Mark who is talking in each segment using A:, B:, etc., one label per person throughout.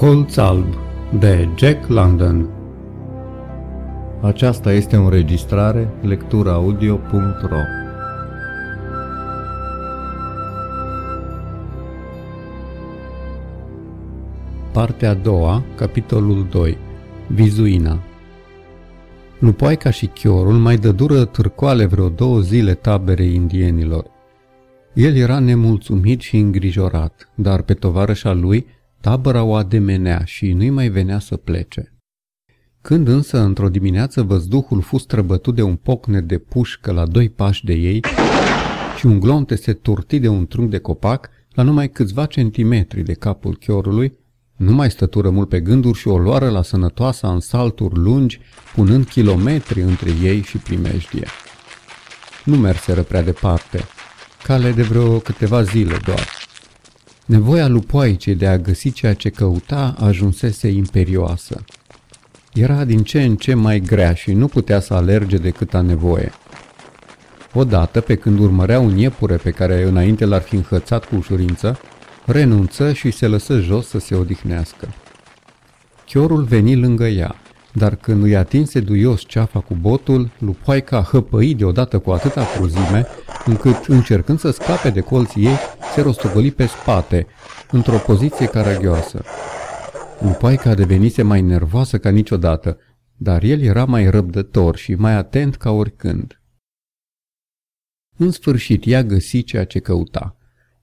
A: Colț alb de Jack London. Aceasta este o înregistrare lecturaudio.ro Partea a doua, capitolul 2 Vizuina. Lupoaica și chiorul mai dădură târcoale vreo două zile taberei indienilor. El era nemulțumit și îngrijorat, dar pe tovarășa lui – Tabăra o ademenea și nu-i mai venea să plece. Când însă, într-o dimineață, văzduhul fu străbătut de un pocnet de pușcă la doi pași de ei și un glonte se turti de un trunchi de copac la numai câțiva centimetri de capul chiorului, nu mai stătură mult pe gânduri și o luară la sănătoasa în salturi lungi, punând kilometri între ei și primejdie. Nu merseră prea departe, cale de vreo câteva zile doar. Nevoia lupoaicei de a găsi ceea ce căuta ajunsese imperioasă. Era din ce în ce mai grea și nu putea să alerge decât a nevoie. Odată, pe când urmărea un iepure pe care înainte l-ar fi înhățat cu ușurință, renunță și se lăsă jos să se odihnească. Chiorul veni lângă ea, dar când îi atinse duios ceafa cu botul, lupoaica hăpăi deodată cu atâta cruzime, încât, încercând să scape de colții ei, se rostogoli pe spate, într-o poziție caragioasă. Lupoaica devenise mai nervoasă ca niciodată, dar el era mai răbdător și mai atent ca oricând. În sfârșit, ea găsi ceea ce căuta.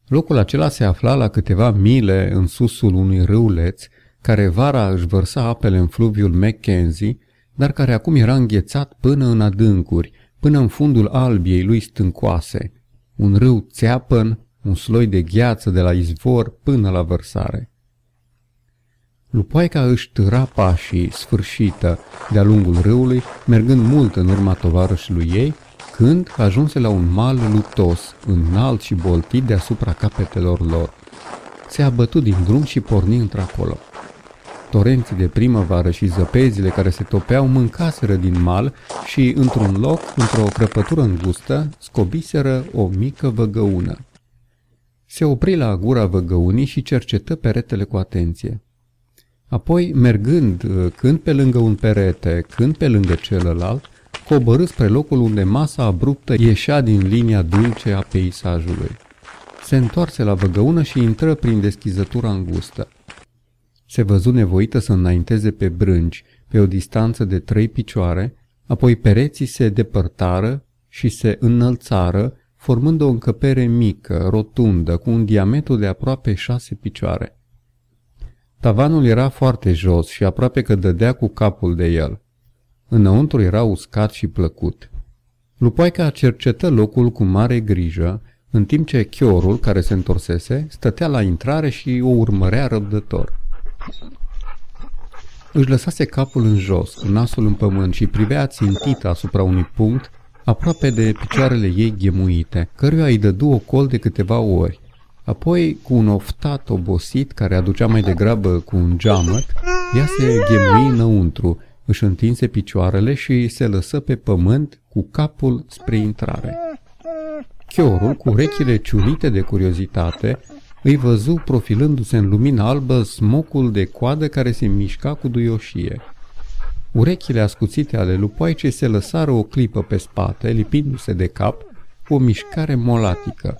A: Locul acela se afla la câteva mile în susul unui râuleț, care vara își vărsa apele în fluviul Mackenzie, dar care acum era înghețat până în adâncuri, până în fundul albiei lui stâncoase. Un râu țeapăn, un sloi de gheață de la izvor până la vărsare. Lupoaica își târa pașii sfârșită de-a lungul râului, mergând mult în urma tovarășului ei, când ajunse la un mal lutos, înalt și boltit deasupra capetelor lor. Se abătu din drum și porni într-acolo. Torenții de primăvară și zăpezile care se topeau mâncaseră din mal și, într-un loc, într-o crăpătură îngustă, scobiseră o mică văgăună. Se opri la gura văgăunii și cercetă peretele cu atenție. Apoi, mergând când pe lângă un perete, când pe lângă celălalt, coborâ spre locul unde masa abruptă ieșea din linia dulce a peisajului. Se întoarse la văgăună și intră prin deschizătura îngustă. Se văzu nevoită să înainteze pe brânci, pe o distanță de trei picioare, apoi pereții se depărtară și se înălțară, formând o încăpere mică, rotundă, cu un diametru de aproape șase picioare. Tavanul era foarte jos și aproape că dădea cu capul de el. Înăuntru era uscat și plăcut. Lupoica cercetă locul cu mare grijă, în timp ce chiorul, care se întorsese, stătea la intrare și o urmărea răbdător. Își lăsase capul în jos, cu nasul în pământ și privea țintit asupra unui punct aproape de picioarele ei ghemuite, căruia îi dădu o col de câteva ori. Apoi, cu un oftat obosit care aducea mai degrabă cu un geamăt, ea se ghemui înăuntru, își întinse picioarele și se lăsă pe pământ cu capul spre intrare. Chiorul, cu urechile ciulite de curiozitate, îi văzu profilându-se în lumina albă smocul de coadă care se mișca cu duioșie. Urechile ascuțite ale lupoaicei se lăsară o clipă pe spate, lipindu-se de cap, cu o mișcare molatică.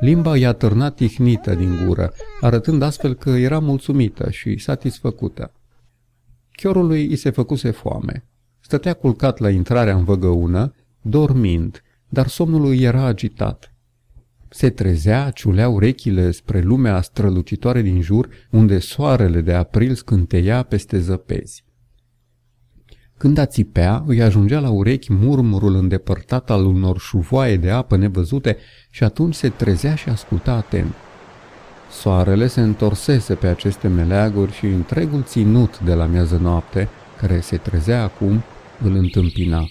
A: Limba i-a târnat tihnită din gură, arătând astfel că era mulțumită și satisfăcută. Chiorului îi se făcuse foame. Stătea culcat la intrarea în văgăună, dormind, dar somnul îi era agitat. Se trezea, ciulea urechile spre lumea strălucitoare din jur, unde soarele de april scânteia peste zăpezi. Când ațipea, îi ajungea la urechi murmurul îndepărtat al unor șuvoaie de apă nevăzute și atunci se trezea și asculta atent. Soarele se întorsese pe aceste meleaguri și întregul ținut de la miază noapte, care se trezea acum, îl întâmpina.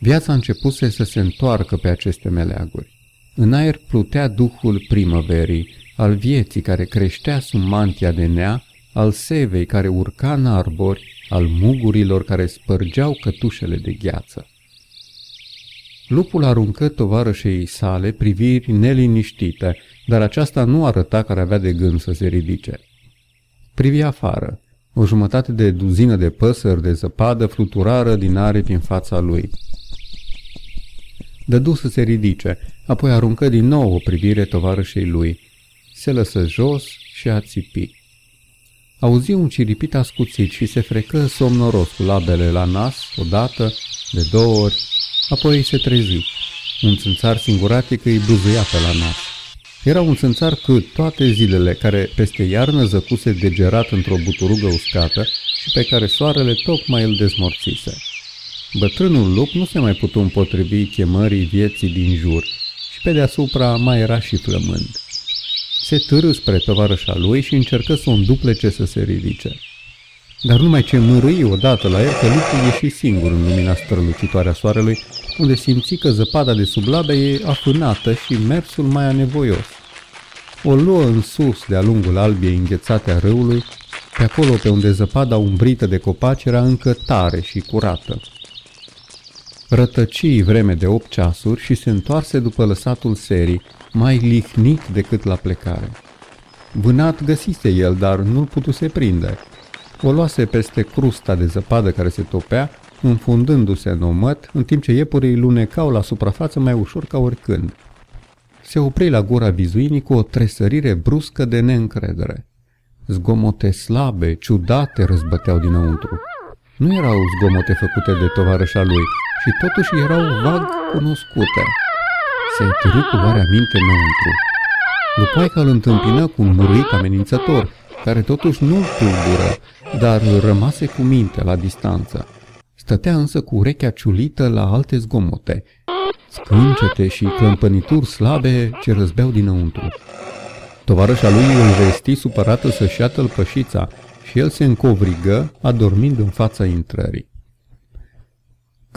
A: Viața începuse să se întoarcă pe aceste meleaguri. În aer plutea duhul primăverii, al vieții care creștea sub mantia de nea, al sevei care urca în arbori, al mugurilor care spărgeau cătușele de gheață. Lupul aruncă tovarășei sale priviri neliniștite, dar aceasta nu arăta că avea de gând să se ridice. Privi afară. O jumătate de duzină de păsări de zăpadă fluturară din aripi în fața lui. Dădu să se ridice, apoi aruncă din nou o privire tovarășei lui. Se lăsă jos și a țipit. Auzi un ciripit ascuțit și se frecă somnoros cu labele la nas, odată, de două ori, apoi se trezi. Un țânțar singuratic îi buzuia pe la nas. Era un țânțar cât toate zilele, care peste iarnă zăcuse degerat într-o buturugă uscată și pe care soarele tocmai îl dezmorțise. Bătrânul lup nu se mai putu împotrivi chemării vieții din jur și pe deasupra mai era și flămând. Se târâ spre tovarășa lui și încercă să o înduplece să se ridice. Dar numai ce mărâi odată la el că lupul ieși singur în lumina strălucitoare a soarelui, unde simți că zăpada de sub labe e afânată și mersul mai anevoios. O luă în sus de-a lungul albiei înghețate a râului, pe acolo pe unde zăpada umbrită de copaci era încă tare și curată. Rătăcii vreme de opt ceasuri și se întoarse după lăsatul serii, mai lihnit decât la plecare. Vânat găsise el, dar nu-l putuse prinde. O luase peste crusta de zăpadă care se topea, înfundându-se în omăt, în timp ce iepurii lunecau la suprafață mai ușor ca oricând. Se opri la gura vizuinii cu o tresărire bruscă de neîncredere. Zgomote slabe, ciudate răzbăteau dinăuntru. Nu erau zgomote făcute de tovarășa lui, și totuși erau vag cunoscute. Se întârâ cu luarea minte înăuntru. Lupaica îl întâmpină cu un murit amenințător, care totuși nu îl tulbură, dar rămase cu minte la distanță. Stătea însă cu urechea ciulită la alte zgomote, scâncete și clămpănituri slabe ce răzbeau dinăuntru. Tovarășa lui îl vesti supărată să-și ia tălpășița și el se încovrigă, adormind în fața intrării.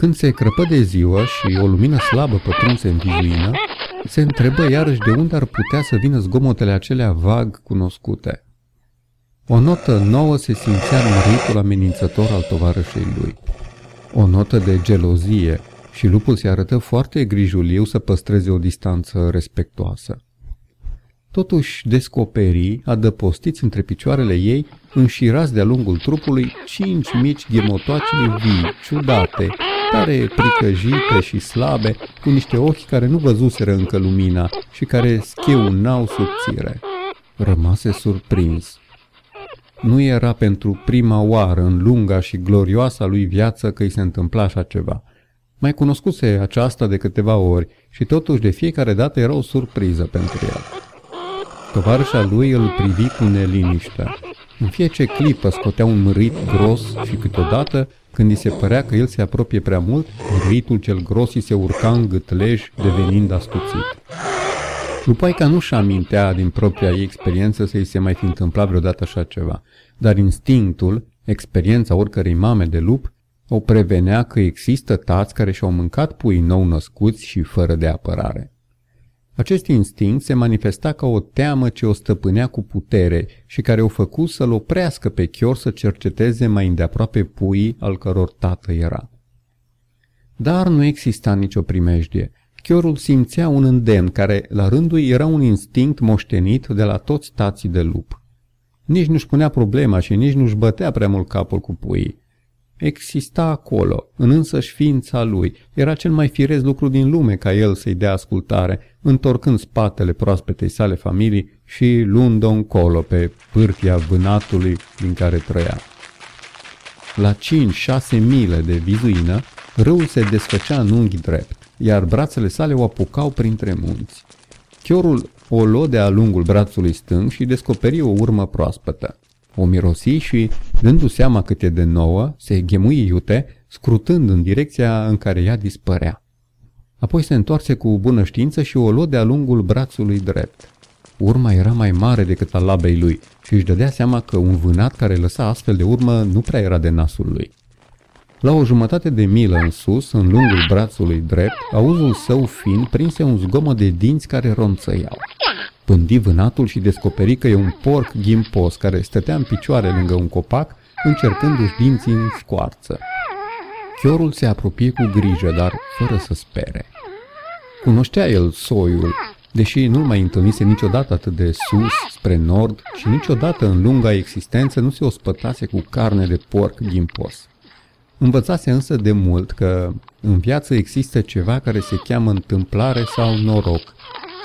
A: Când se crăpă de ziua și o lumină slabă pătrunse în vizuină, se întrebă iarăși de unde ar putea să vină zgomotele acelea vag cunoscute. O notă nouă se simțea în ritul amenințător al tovarășei lui. O notă de gelozie și lupul se arătă foarte grijuliu să păstreze o distanță respectoasă. Totuși descoperi, adăpostiți între picioarele ei, înșirați de-a lungul trupului, cinci mici ghemotoace vii, ciudate, tare pricăjite și slabe, cu niște ochi care nu văzuseră încă lumina și care scheunau subțire. Rămase surprins. Nu era pentru prima oară în lunga și glorioasa lui viață că îi se întâmpla așa ceva. Mai cunoscuse aceasta de câteva ori și totuși de fiecare dată era o surpriză pentru el. Tovarășa lui îl privi cu neliniște. În fiecare clipă scotea un mărit gros și câteodată, când îi se părea că el se apropie prea mult, măritul cel gros îi se urca în gâtlej, devenind ascuțit. Lupaica nu-și amintea din propria ei experiență să-i se mai fi întâmplat vreodată așa ceva, dar instinctul, experiența oricărei mame de lup, o prevenea că există tați care și-au mâncat pui nou născuți și fără de apărare. Acest instinct se manifesta ca o teamă ce o stăpânea cu putere și care o făcu să-l oprească pe chior să cerceteze mai îndeaproape puii al căror tată era. Dar nu exista nicio primejdie. Chiorul simțea un îndemn care, la rândul era un instinct moștenit de la toți tații de lup. Nici nu-și punea problema și nici nu-și bătea prea mult capul cu puii. Exista acolo, în însăși ființa lui. Era cel mai firez lucru din lume ca el să-i dea ascultare, întorcând spatele proaspetei sale familii și luând-o încolo pe pârtia vânatului din care trăia. La 5-6 mile de vizuină, râul se desfăcea în unghi drept, iar brațele sale o apucau printre munți. Chiorul o luă de-a lungul brațului stâng și descoperi o urmă proaspătă. O mirosi și, dându seama cât e de nouă, se ghemui iute, scrutând în direcția în care ea dispărea. Apoi se întoarse cu bună știință și o luă de-a lungul brațului drept. Urma era mai mare decât al labei lui și își dădea seama că un vânat care lăsa astfel de urmă nu prea era de nasul lui. La o jumătate de milă în sus, în lungul brațului drept, auzul său fin prinse un zgomot de dinți care ronțăiau. Pândi vânatul și descoperi că e un porc ghimpos care stătea în picioare lângă un copac, încercându-și dinții în scoarță. Chiorul se apropie cu grijă, dar fără să spere. Cunoștea el soiul, Deși nu-l mai întâlnise niciodată atât de sus, spre nord, și niciodată în lunga existență nu se ospătase cu carne de porc ghimpos. Învățase însă de mult că în viață există ceva care se cheamă întâmplare sau noroc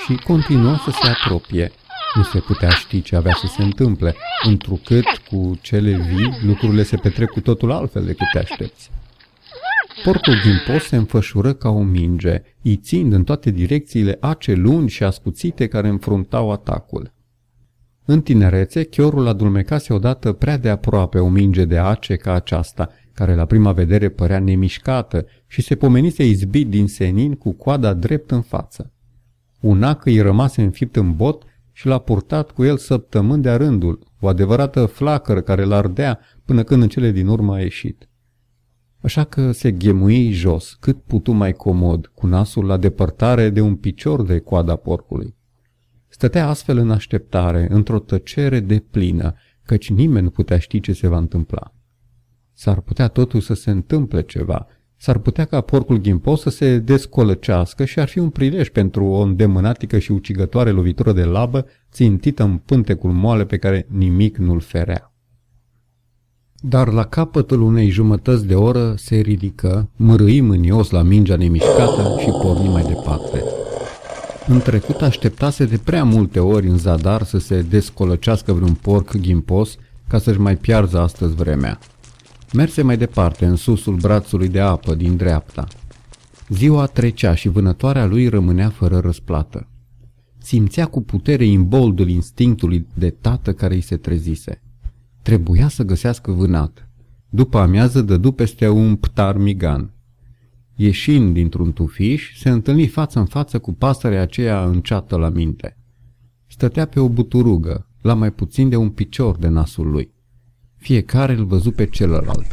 A: și continuă să se apropie. Nu se putea ști ce avea să se întâmple, întrucât cu cele vii lucrurile se petrec cu totul altfel decât te aștepți. Portul din post se înfășură ca o minge, ițind în toate direcțiile ace lungi și ascuțite care înfruntau atacul. În tinerețe, chiorul adulmecase odată prea de aproape o minge de ace ca aceasta, care la prima vedere părea nemișcată și se pomenise izbit din senin cu coada drept în față. Un ac îi rămase înfipt în bot și l-a purtat cu el săptămâni de-a rândul, o adevărată flacără care l-ardea până când în cele din urmă a ieșit. Așa că se ghemui jos, cât putu mai comod, cu nasul la depărtare de un picior de coada porcului. Stătea astfel în așteptare, într-o tăcere de plină, căci nimeni nu putea ști ce se va întâmpla. S-ar putea totuși să se întâmple ceva, s-ar putea ca porcul ghimpos să se descolăcească și ar fi un prilej pentru o îndemânatică și ucigătoare lovitură de labă țintită în pântecul moale pe care nimic nu-l ferea. Dar la capătul unei jumătăți de oră se ridică, mărâi mânios la mingea nemișcată și porni mai departe. În trecut așteptase de prea multe ori în zadar să se descolăcească vreun porc ghimpos ca să-și mai piarză astăzi vremea. Merse mai departe, în susul brațului de apă din dreapta. Ziua trecea și vânătoarea lui rămânea fără răsplată. Simțea cu putere imboldul instinctului de tată care îi se trezise. Trebuia să găsească vânat. După amiază dădu peste un ptar migan. Ieșind dintr-un tufiș, se întâlni față în față cu pasărea aceea înceată la minte. Stătea pe o buturugă, la mai puțin de un picior de nasul lui. Fiecare îl văzu pe celălalt.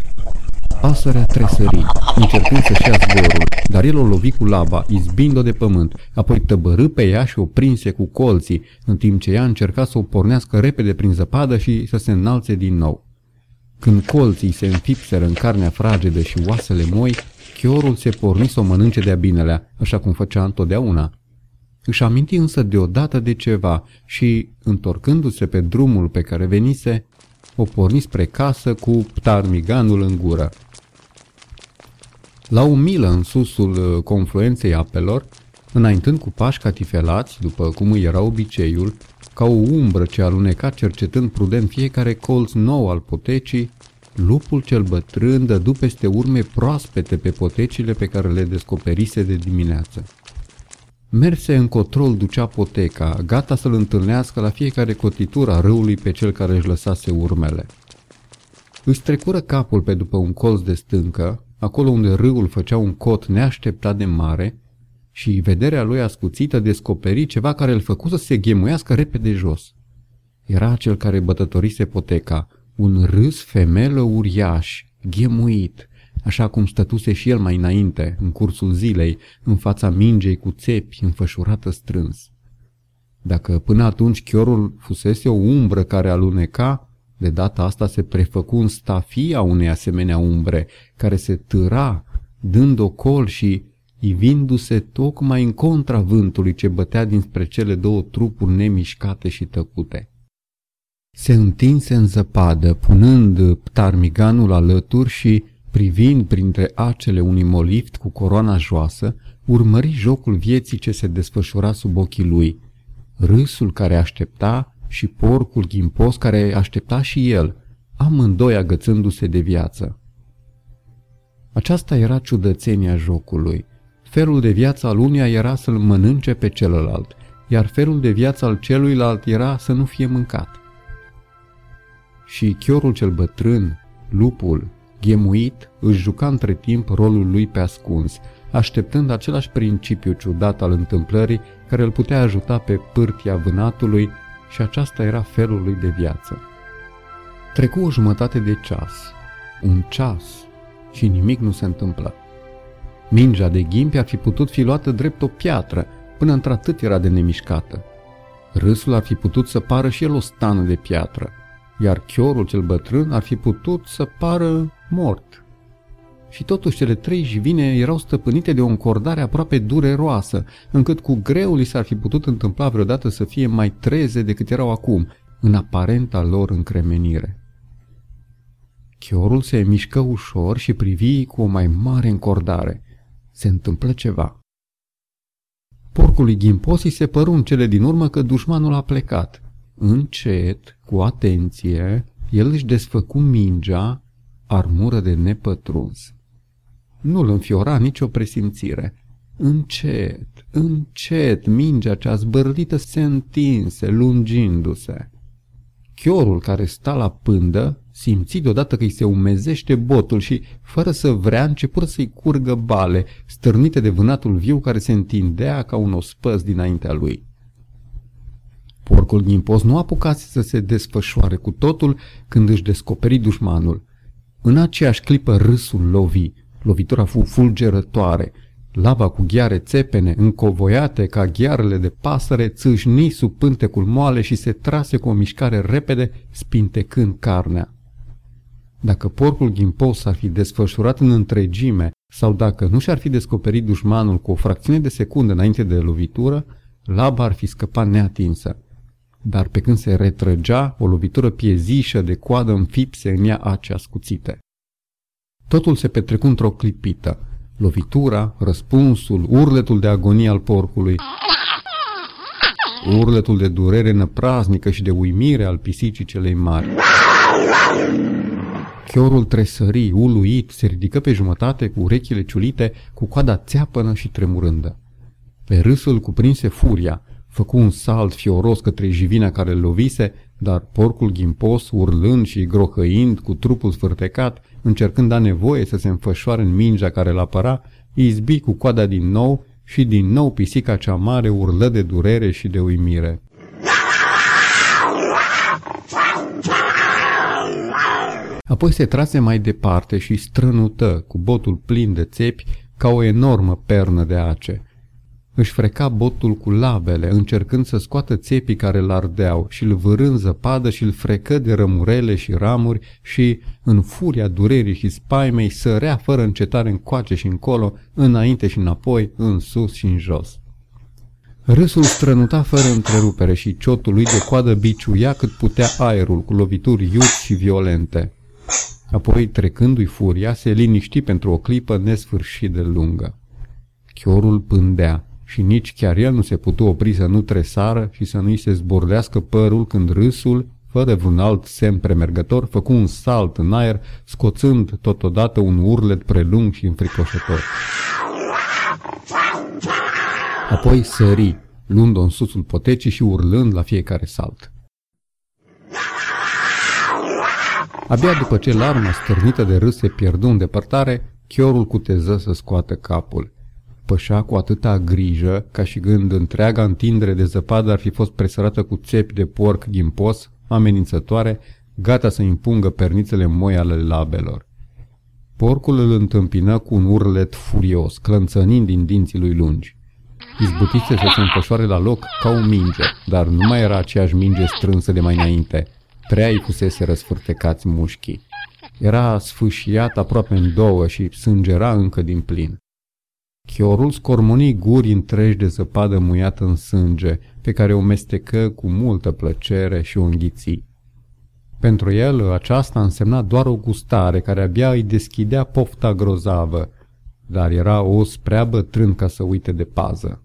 A: Pasărea tresări, încercând să-și ia zborul, dar el o lovi cu laba, izbind-o de pământ, apoi tăbărâ pe ea și o prinse cu colții, în timp ce ea încerca să o pornească repede prin zăpadă și să se înalțe din nou. Când colții se înfipseră în carnea fragedă și oasele moi, chiorul se porni să o mănânce de-a binelea, așa cum făcea întotdeauna. Își aminti însă deodată de ceva și, întorcându-se pe drumul pe care venise, o porni spre casă cu ptarmiganul în gură. La o milă în susul uh, confluenței apelor, înaintând cu pași catifelați, după cum îi era obiceiul, ca o umbră ce aluneca cercetând prudent fiecare colț nou al potecii, lupul cel bătrân dădu peste urme proaspete pe potecile pe care le descoperise de dimineață. Merse încotro ducea poteca, gata să-l întâlnească la fiecare cotitură a râului pe cel care își lăsase urmele. Își trecură capul pe după un colț de stâncă, acolo unde râul făcea un cot neașteptat de mare, și vederea lui ascuțită descoperi ceva care îl făcu să se ghemuiască repede jos. Era cel care bătătorise poteca, un râs femelă uriaș, ghemuit, așa cum stătuse și el mai înainte, în cursul zilei, în fața mingei cu țepi, înfășurată strâns. Dacă până atunci chiorul fusese o umbră care aluneca, de data asta se prefăcu în stafia unei asemenea umbre, care se târa, dând ocol și ivindu-se tocmai în contra vântului ce bătea dinspre cele două trupuri nemișcate și tăcute. Se întinse în zăpadă, punând ptarmiganul alături și privind printre acele unui molift cu coroana joasă, urmări jocul vieții ce se desfășura sub ochii lui, râsul care aștepta și porcul ghimpos care aștepta și el, amândoi agățându-se de viață. Aceasta era ciudățenia jocului. Felul de viață al unia era să-l mănânce pe celălalt, iar felul de viață al celuilalt era să nu fie mâncat. Și chiorul cel bătrân, lupul, Ghemuit, își juca între timp rolul lui pe ascuns, așteptând același principiu ciudat al întâmplării care îl putea ajuta pe pârtia vânatului și aceasta era felul lui de viață. Trecu o jumătate de ceas, un ceas și nimic nu se întâmplă. Mingea de ghimpi ar fi putut fi luată drept o piatră, până într-atât era de nemișcată. Râsul ar fi putut să pară și el o stană de piatră, iar chiorul cel bătrân ar fi putut să pară mort. și totuși cele trei jivine erau stăpânite de o încordare aproape dureroasă, încât cu greu li s-ar fi putut întâmpla vreodată să fie mai treze decât erau acum, în aparenta lor încremenire. Chiorul se mișcă ușor și privi cu o mai mare încordare. Se întâmplă ceva. Porcului Ghimposi se păru în cele din urmă că dușmanul a plecat. Încet, cu atenție, el își desfăcu mingea, armură de nepătruns. Nu-l înfiora nicio presimțire. Încet, încet, mingea cea zbărlită se întinse, lungindu-se. Chiorul care sta la pândă simți deodată că îi se umezește botul și, fără să vrea, începură să-i curgă bale, stârnite de vânatul viu care se întindea ca un ospăz dinaintea lui. Porcul ghimpos nu apucase să se desfășoare cu totul când își descoperi dușmanul. În aceeași clipă râsul lovi, lovitura fu fulgerătoare, lava cu ghiare țepene, încovoiate ca ghiarele de pasăre, țâșni sub pântecul moale și se trase cu o mișcare repede, spintecând carnea. Dacă porcul ghimpos s-ar fi desfășurat în întregime sau dacă nu și-ar fi descoperit dușmanul cu o fracțiune de secundă înainte de lovitură, laba ar fi scăpat neatinsă dar pe când se retrăgea, o lovitură piezișă de coadă înfipse în ea ace ascuțite. Totul se petrecu într-o clipită. Lovitura, răspunsul, urletul de agonie al porcului, urletul de durere năpraznică și de uimire al pisicii celei mari. Chiorul tresări, uluit, se ridică pe jumătate cu urechile ciulite, cu coada țeapănă și tremurândă. Pe râsul cuprinse furia, Făcu un salt fioros către jivina care îl lovise, dar porcul ghimpos, urlând și grohăind cu trupul sfârtecat, încercând a nevoie să se înfășoare în mingea care îl apăra, izbi cu coada din nou și din nou pisica cea mare urlă de durere și de uimire. Apoi se trase mai departe și strănută, cu botul plin de țepi, ca o enormă pernă de ace. Își freca botul cu labele, încercând să scoată țepii care îl ardeau și îl vârând zăpadă și îl frecă de rămurele și ramuri și, în furia durerii și spaimei, sărea fără încetare încoace și încolo, înainte și înapoi, în sus și în jos. Râsul strănuta fără întrerupere și ciotul lui de coadă biciuia cât putea aerul cu lovituri iuți și violente. Apoi, trecându-i furia, se liniști pentru o clipă nesfârșit de lungă. Chiorul pândea și nici chiar el nu se putu opri să nu tresară și să nu-i se zbordească părul când râsul, fără vreun alt semn premergător, făcu un salt în aer, scoțând totodată un urlet prelung și înfricoșător. Apoi sări, luând-o în susul potecii și urlând la fiecare salt. Abia după ce larma stârnită de râs se pierdu în depărtare, chiorul cuteză să scoată capul pășea cu atâta grijă, ca și gând întreaga întindere de zăpadă ar fi fost presărată cu țepi de porc ghimpos, amenințătoare, gata să impungă pernițele moi ale labelor. Porcul îl întâmpină cu un urlet furios, clănțănind din dinții lui lungi. Izbutise să se înfășoare la loc ca o minge, dar nu mai era aceeași minge strânsă de mai înainte. Prea îi fusese răsfârtecați mușchii. Era sfâșiat aproape în două și sângera încă din plin. Chiorul scormoni guri întregi de zăpadă muiată în sânge, pe care o mestecă cu multă plăcere și o înghiți. Pentru el aceasta însemna doar o gustare care abia îi deschidea pofta grozavă, dar era os prea bătrân ca să uite de pază.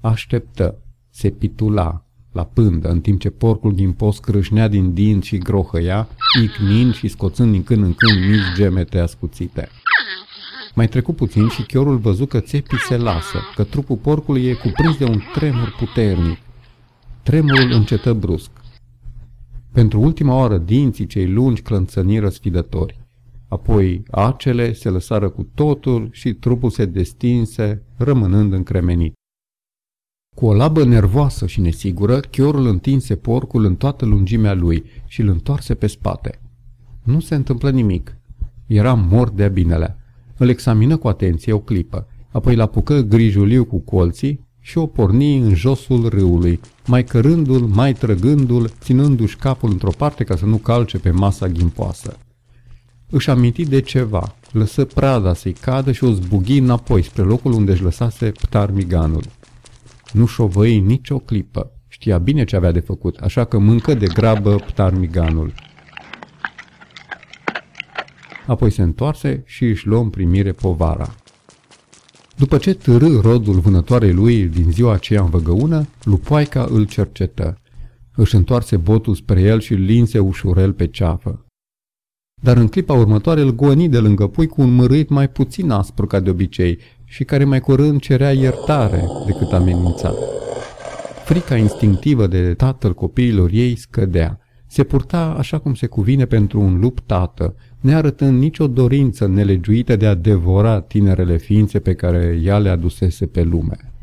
A: Așteptă, se pitula, la pândă, în timp ce porcul ghimpos crâșnea din dinți și grohăia, icnind și scoțând din când în când mici gemete ascuțite. Mai trecu puțin și chiorul văzu că țepii se lasă, că trupul porcului e cuprins de un tremur puternic. Tremurul încetă brusc. Pentru ultima oară dinții cei lungi clănțăniră sfidători. Apoi acele se lăsară cu totul și trupul se destinse, rămânând încremenit. Cu o labă nervoasă și nesigură, chiorul întinse porcul în toată lungimea lui și îl întoarse pe spate. Nu se întâmplă nimic. Era mort de binele. Îl examină cu atenție o clipă, apoi l-apucă grijuliu cu colții și o porni în josul râului, mai cărându-l, mai trăgându-l, ținându-și capul într-o parte ca să nu calce pe masa ghimpoasă. își aminti de ceva, lăsă prada să-i cadă și o zbughi înapoi spre locul unde își lăsase ptarmiganul. Nu șovăi nicio clipă. Știa bine ce avea de făcut, așa că mâncă de grabă ptarmiganul. Apoi se întoarse și își luă în primire povara. După ce târâ rodul vânătoarei lui din ziua aceea în văgăună, lupoaica îl cercetă. Își întoarse botul spre el și îl linse ușurel pe ceafă. Dar în clipa următoare îl goni de lângă pui cu un mărâit mai puțin aspru ca de obicei și care mai curând cerea iertare decât amenința. Frica instinctivă de tatăl copiilor ei scădea. Se purta așa cum se cuvine pentru un lup tată, nearătând nicio dorință nelegiuită de a devora tinerele ființe pe care ea le adusese pe lume.